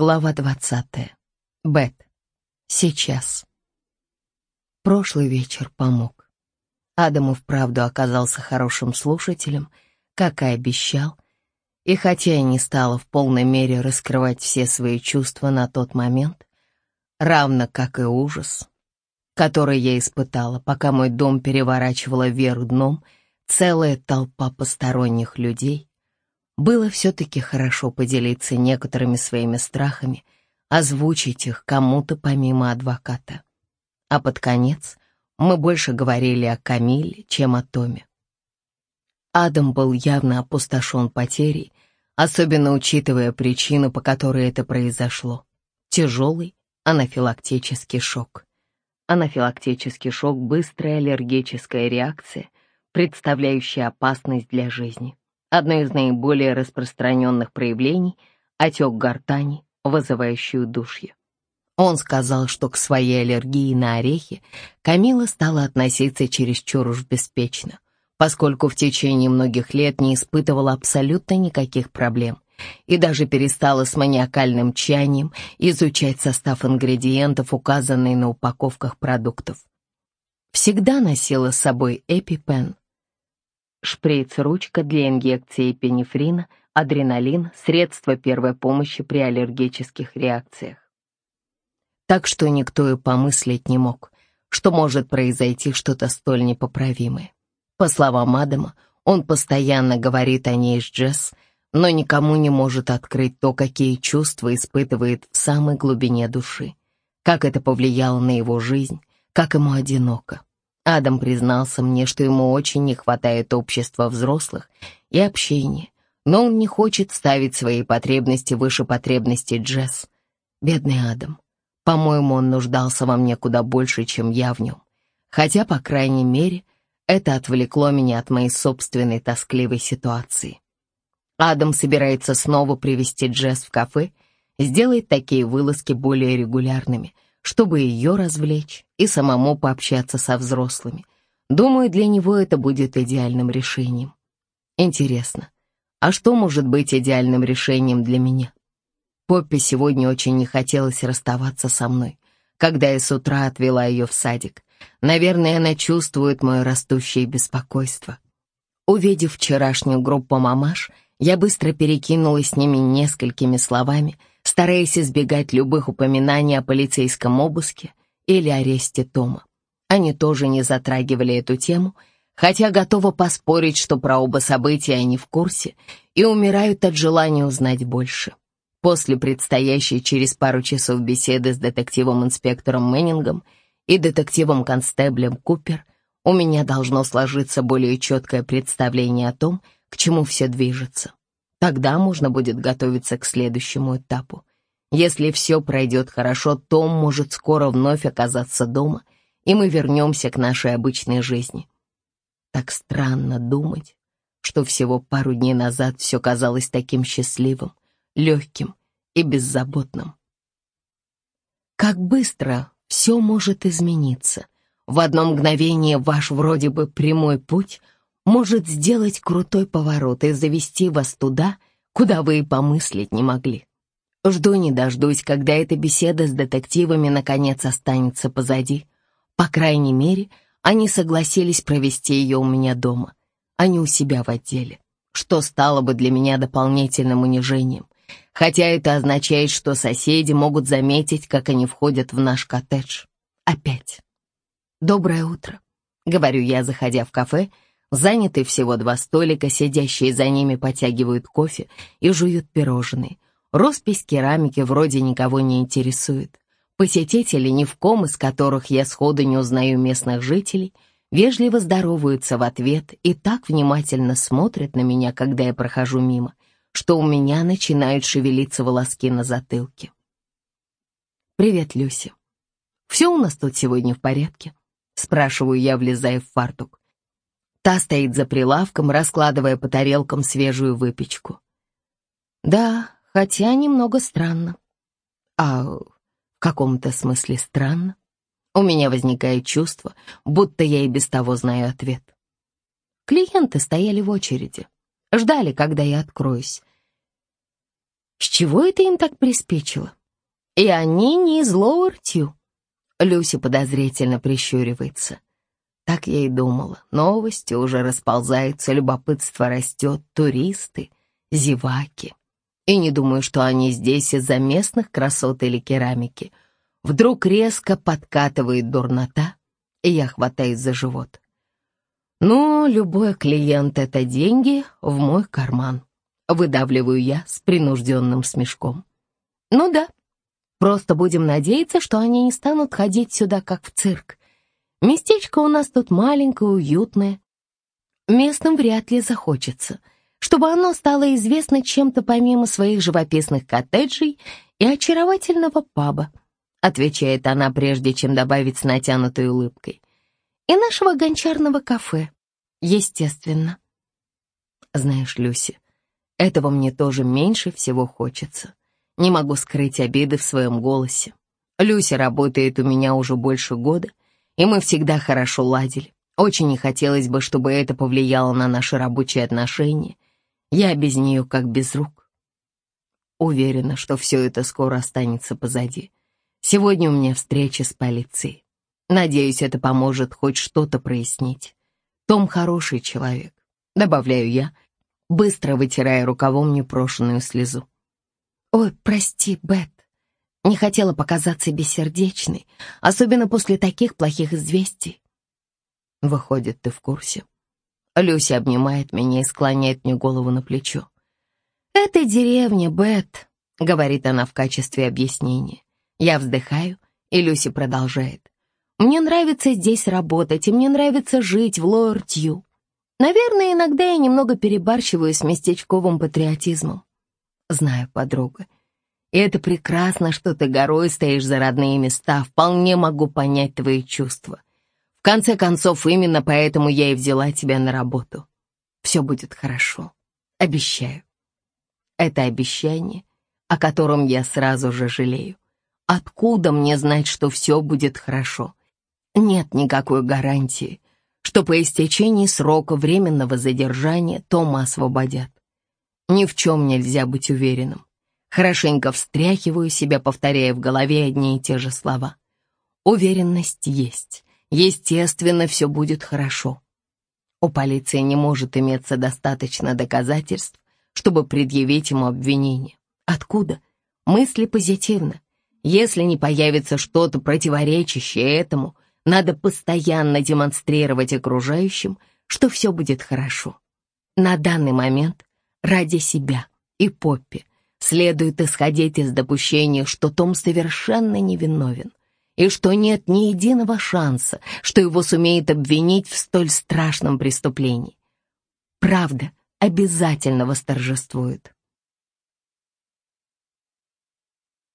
Глава двадцатая. Бет. Сейчас. Прошлый вечер помог. Адам и вправду оказался хорошим слушателем, как и обещал, и хотя я не стала в полной мере раскрывать все свои чувства на тот момент, равно как и ужас, который я испытала, пока мой дом переворачивала вверх дном целая толпа посторонних людей, было все-таки хорошо поделиться некоторыми своими страхами, озвучить их кому-то помимо адвоката. А под конец мы больше говорили о Камиле, чем о Томе. Адам был явно опустошен потерей, особенно учитывая причину, по которой это произошло. Тяжелый анафилактический шок. Анафилактический шок — быстрая аллергическая реакция, представляющая опасность для жизни. Одно из наиболее распространенных проявлений — отек гортани, вызывающий удушье. Он сказал, что к своей аллергии на орехи Камила стала относиться чересчур уж беспечно, поскольку в течение многих лет не испытывала абсолютно никаких проблем и даже перестала с маниакальным чаянием изучать состав ингредиентов, указанные на упаковках продуктов. Всегда носила с собой эпипен, шприц-ручка для инъекции пенифрина, адреналин, средства первой помощи при аллергических реакциях. Так что никто и помыслить не мог, что может произойти что-то столь непоправимое. По словам Адама, он постоянно говорит о ней с Джесс, но никому не может открыть то, какие чувства испытывает в самой глубине души, как это повлияло на его жизнь, как ему одиноко. Адам признался мне, что ему очень не хватает общества взрослых и общения, но он не хочет ставить свои потребности выше потребностей Джесс. Бедный Адам. По-моему, он нуждался во мне куда больше, чем я в нем. Хотя, по крайней мере, это отвлекло меня от моей собственной тоскливой ситуации. Адам собирается снова привести Джесс в кафе, сделает такие вылазки более регулярными — чтобы ее развлечь и самому пообщаться со взрослыми. Думаю, для него это будет идеальным решением. Интересно, а что может быть идеальным решением для меня? Поппи сегодня очень не хотелось расставаться со мной, когда я с утра отвела ее в садик. Наверное, она чувствует мое растущее беспокойство. Увидев вчерашнюю группу мамаш, я быстро перекинулась с ними несколькими словами, стараясь избегать любых упоминаний о полицейском обыске или аресте Тома. Они тоже не затрагивали эту тему, хотя готова поспорить, что про оба события они в курсе и умирают от желания узнать больше. После предстоящей через пару часов беседы с детективом-инспектором Мэннингом и детективом-констеблем Купер у меня должно сложиться более четкое представление о том, к чему все движется. Тогда можно будет готовиться к следующему этапу. Если все пройдет хорошо, Том может скоро вновь оказаться дома, и мы вернемся к нашей обычной жизни. Так странно думать, что всего пару дней назад все казалось таким счастливым, легким и беззаботным. Как быстро все может измениться. В одно мгновение ваш вроде бы прямой путь — может сделать крутой поворот и завести вас туда, куда вы и помыслить не могли. Жду не дождусь, когда эта беседа с детективами наконец останется позади. По крайней мере, они согласились провести ее у меня дома, а не у себя в отделе, что стало бы для меня дополнительным унижением, хотя это означает, что соседи могут заметить, как они входят в наш коттедж. Опять. «Доброе утро», — говорю я, заходя в кафе, — Заняты всего два столика, сидящие за ними потягивают кофе и жуют пирожные. Роспись керамики вроде никого не интересует. Посетители, ни в ком из которых я сходу не узнаю местных жителей, вежливо здороваются в ответ и так внимательно смотрят на меня, когда я прохожу мимо, что у меня начинают шевелиться волоски на затылке. «Привет, Люси. Все у нас тут сегодня в порядке?» Спрашиваю я, влезая в фартук. Та стоит за прилавком, раскладывая по тарелкам свежую выпечку. Да, хотя немного странно. А в каком-то смысле странно. У меня возникает чувство, будто я и без того знаю ответ. Клиенты стояли в очереди, ждали, когда я откроюсь. С чего это им так приспичило? И они не из Лоуэр-Тью. Люси подозрительно прищуривается. Так я и думала. Новости уже расползаются, любопытство растет, туристы, зеваки. И не думаю, что они здесь из-за местных красот или керамики. Вдруг резко подкатывает дурнота, и я хватаюсь за живот. Ну, любой клиент — это деньги в мой карман. Выдавливаю я с принужденным смешком. Ну да, просто будем надеяться, что они не станут ходить сюда, как в цирк. Местечко у нас тут маленькое, уютное. Местным вряд ли захочется, чтобы оно стало известно чем-то помимо своих живописных коттеджей и очаровательного паба, отвечает она, прежде чем добавить с натянутой улыбкой. И нашего гончарного кафе, естественно. Знаешь, Люси, этого мне тоже меньше всего хочется. Не могу скрыть обиды в своем голосе. Люся работает у меня уже больше года, и мы всегда хорошо ладили. Очень не хотелось бы, чтобы это повлияло на наши рабочие отношения. Я без нее как без рук. Уверена, что все это скоро останется позади. Сегодня у меня встреча с полицией. Надеюсь, это поможет хоть что-то прояснить. Том хороший человек, добавляю я, быстро вытирая рукавом непрошенную слезу. «Ой, прости, Бет, не хотела показаться бессердечной, особенно после таких плохих известий». «Выходит, ты в курсе?» Люся обнимает меня и склоняет мне голову на плечо. «Это деревня, Бет», — говорит она в качестве объяснения. Я вздыхаю, и Люси продолжает. «Мне нравится здесь работать, и мне нравится жить в Лоэр-Тью. Наверное, иногда я немного перебарщиваю с местечковым патриотизмом. Знаю, подруга. И это прекрасно, что ты горой стоишь за родные места. Вполне могу понять твои чувства. Конце концов, именно поэтому я и взяла тебя на работу. Все будет хорошо. Обещаю. Это обещание, о котором я сразу же жалею. Откуда мне знать, что все будет хорошо? Нет никакой гарантии что по истечении срока временного задержания Тома освободят. Ни в чем нельзя быть уверенным. Хорошенько встряхиваю себя, повторяя в голове одни и те же слова. Уверенность есть. Естественно, все будет хорошо. У полиции не может иметься достаточно доказательств, чтобы предъявить ему обвинение. Откуда? Мысли позитивно. Если не появится что-то противоречащее этому — надо постоянно демонстрировать окружающим, что все будет хорошо. На данный момент ради себя и Поппи следует исходить из допущения, что Том совершенно невиновен и что нет ни единого шанса, что его сумеет обвинить в столь страшном преступлении. Правда обязательно восторжествует.